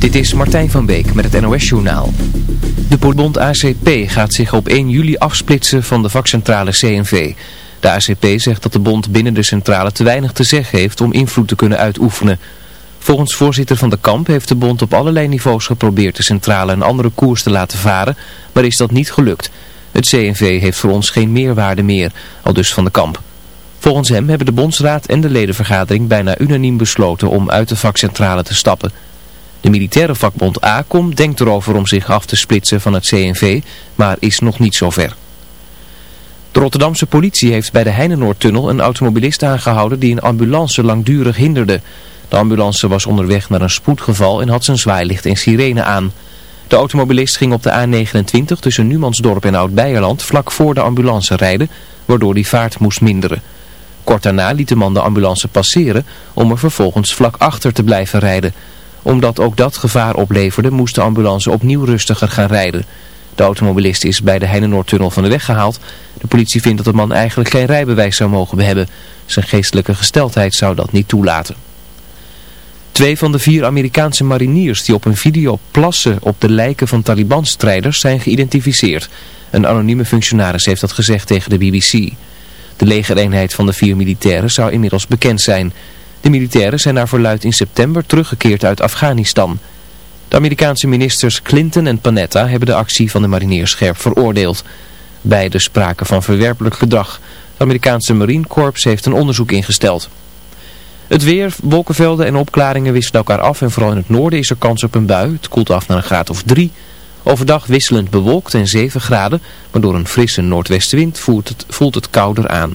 Dit is Martijn van Beek met het NOS-journaal. De bond ACP gaat zich op 1 juli afsplitsen van de vakcentrale CNV. De ACP zegt dat de bond binnen de centrale te weinig te zeggen heeft om invloed te kunnen uitoefenen. Volgens voorzitter van de kamp heeft de bond op allerlei niveaus geprobeerd de centrale een andere koers te laten varen, maar is dat niet gelukt. Het CNV heeft voor ons geen meerwaarde meer, al dus van de kamp. Volgens hem hebben de bondsraad en de ledenvergadering bijna unaniem besloten om uit de vakcentrale te stappen. De militaire vakbond ACOM denkt erover om zich af te splitsen van het CNV, maar is nog niet zover. De Rotterdamse politie heeft bij de Heinenoordtunnel een automobilist aangehouden die een ambulance langdurig hinderde. De ambulance was onderweg naar een spoedgeval en had zijn zwaailicht en sirene aan. De automobilist ging op de A29 tussen Numansdorp en Oud-Beierland vlak voor de ambulance rijden, waardoor die vaart moest minderen. Kort daarna liet de man de ambulance passeren om er vervolgens vlak achter te blijven rijden omdat ook dat gevaar opleverde moest de ambulance opnieuw rustiger gaan rijden. De automobilist is bij de Heinenoordtunnel van de weg gehaald. De politie vindt dat de man eigenlijk geen rijbewijs zou mogen hebben. Zijn geestelijke gesteldheid zou dat niet toelaten. Twee van de vier Amerikaanse mariniers die op een video plassen op de lijken van Taliban-strijders zijn geïdentificeerd. Een anonieme functionaris heeft dat gezegd tegen de BBC. De legereenheid van de vier militairen zou inmiddels bekend zijn. De militairen zijn naar verluid in september teruggekeerd uit Afghanistan. De Amerikaanse ministers Clinton en Panetta hebben de actie van de mariniers scherp veroordeeld. Beide spraken van verwerpelijk gedrag. Het Amerikaanse Marine Corps heeft een onderzoek ingesteld. Het weer, wolkenvelden en opklaringen wisselen elkaar af en vooral in het noorden is er kans op een bui. Het koelt af naar een graad of drie. Overdag wisselend bewolkt en 7 graden, maar door een frisse noordwestenwind voelt het, voelt het kouder aan.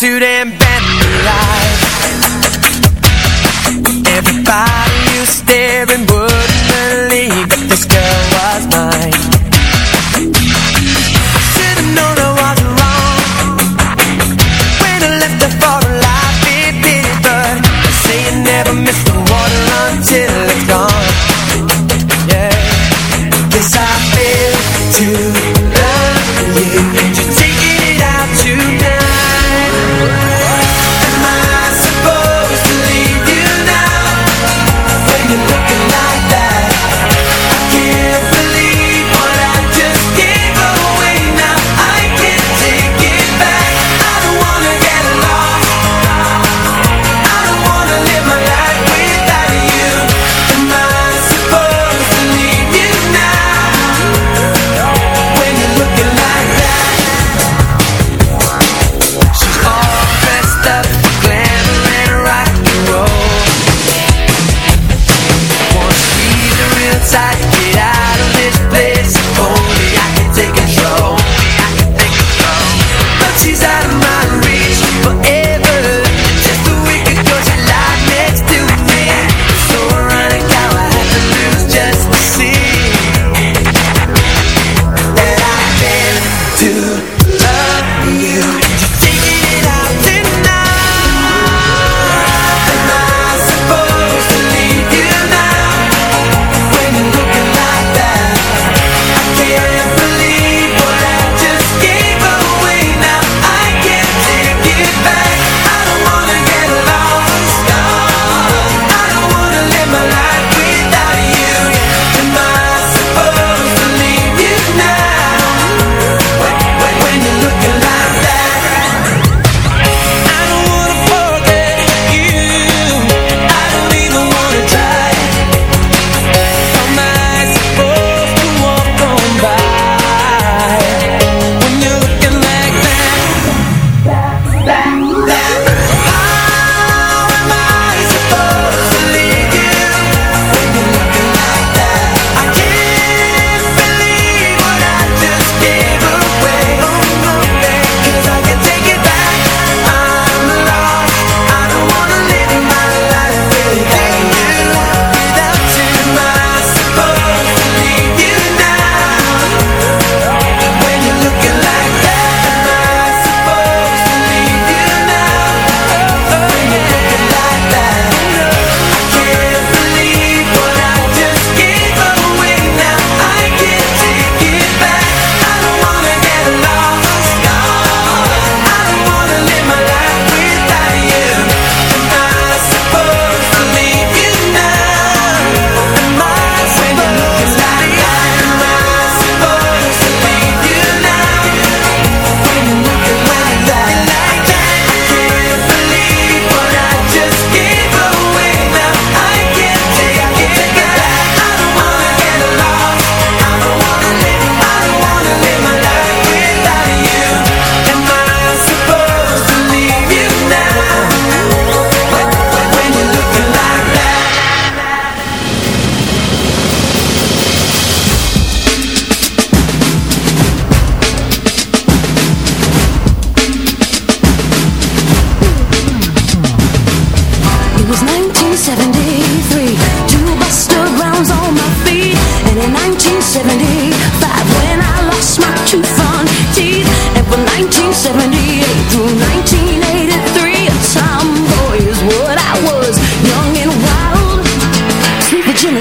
today.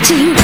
to you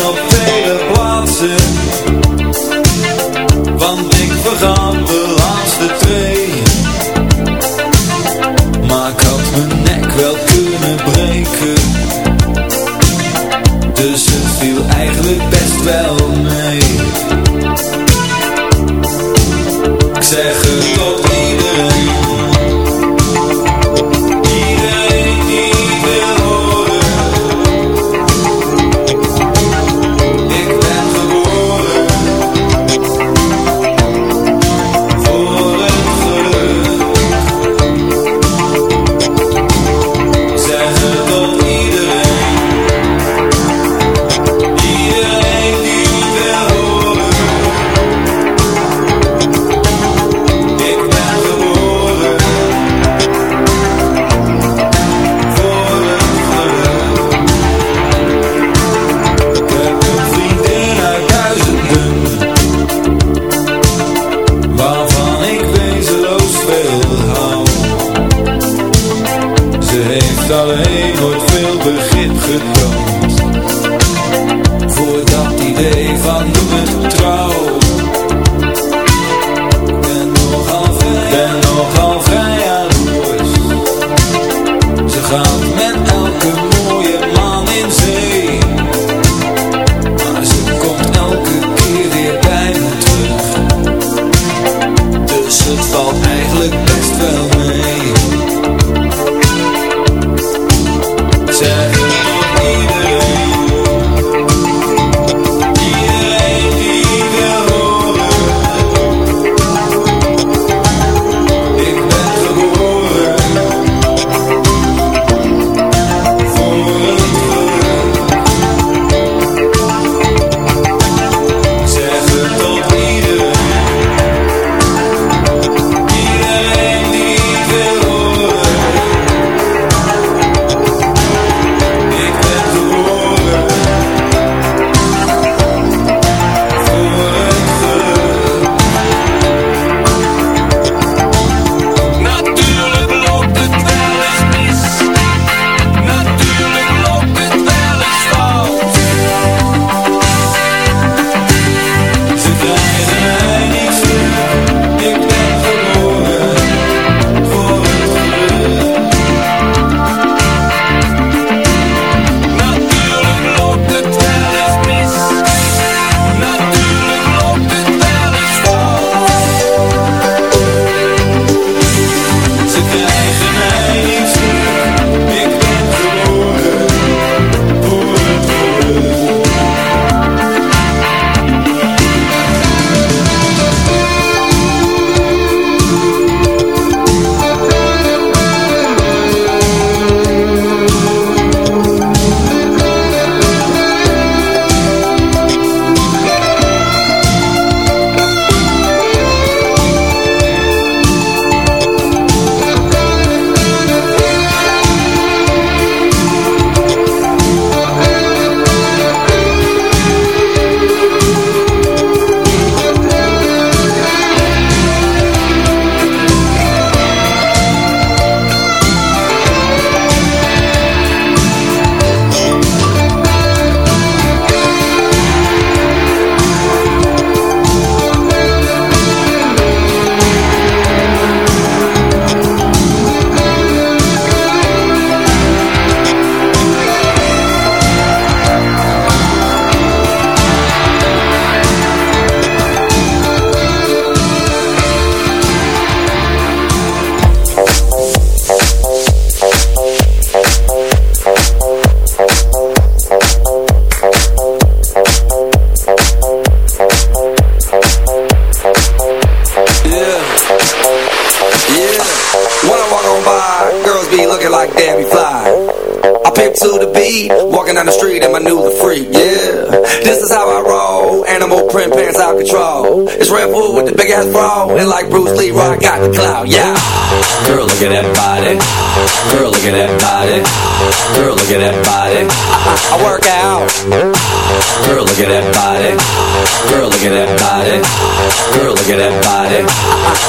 op vele plaatsen. Want ik vergat de laatste twee. Maar ik had mijn nek wel kunnen breken. Dus het viel eigenlijk best wel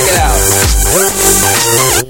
Check it out.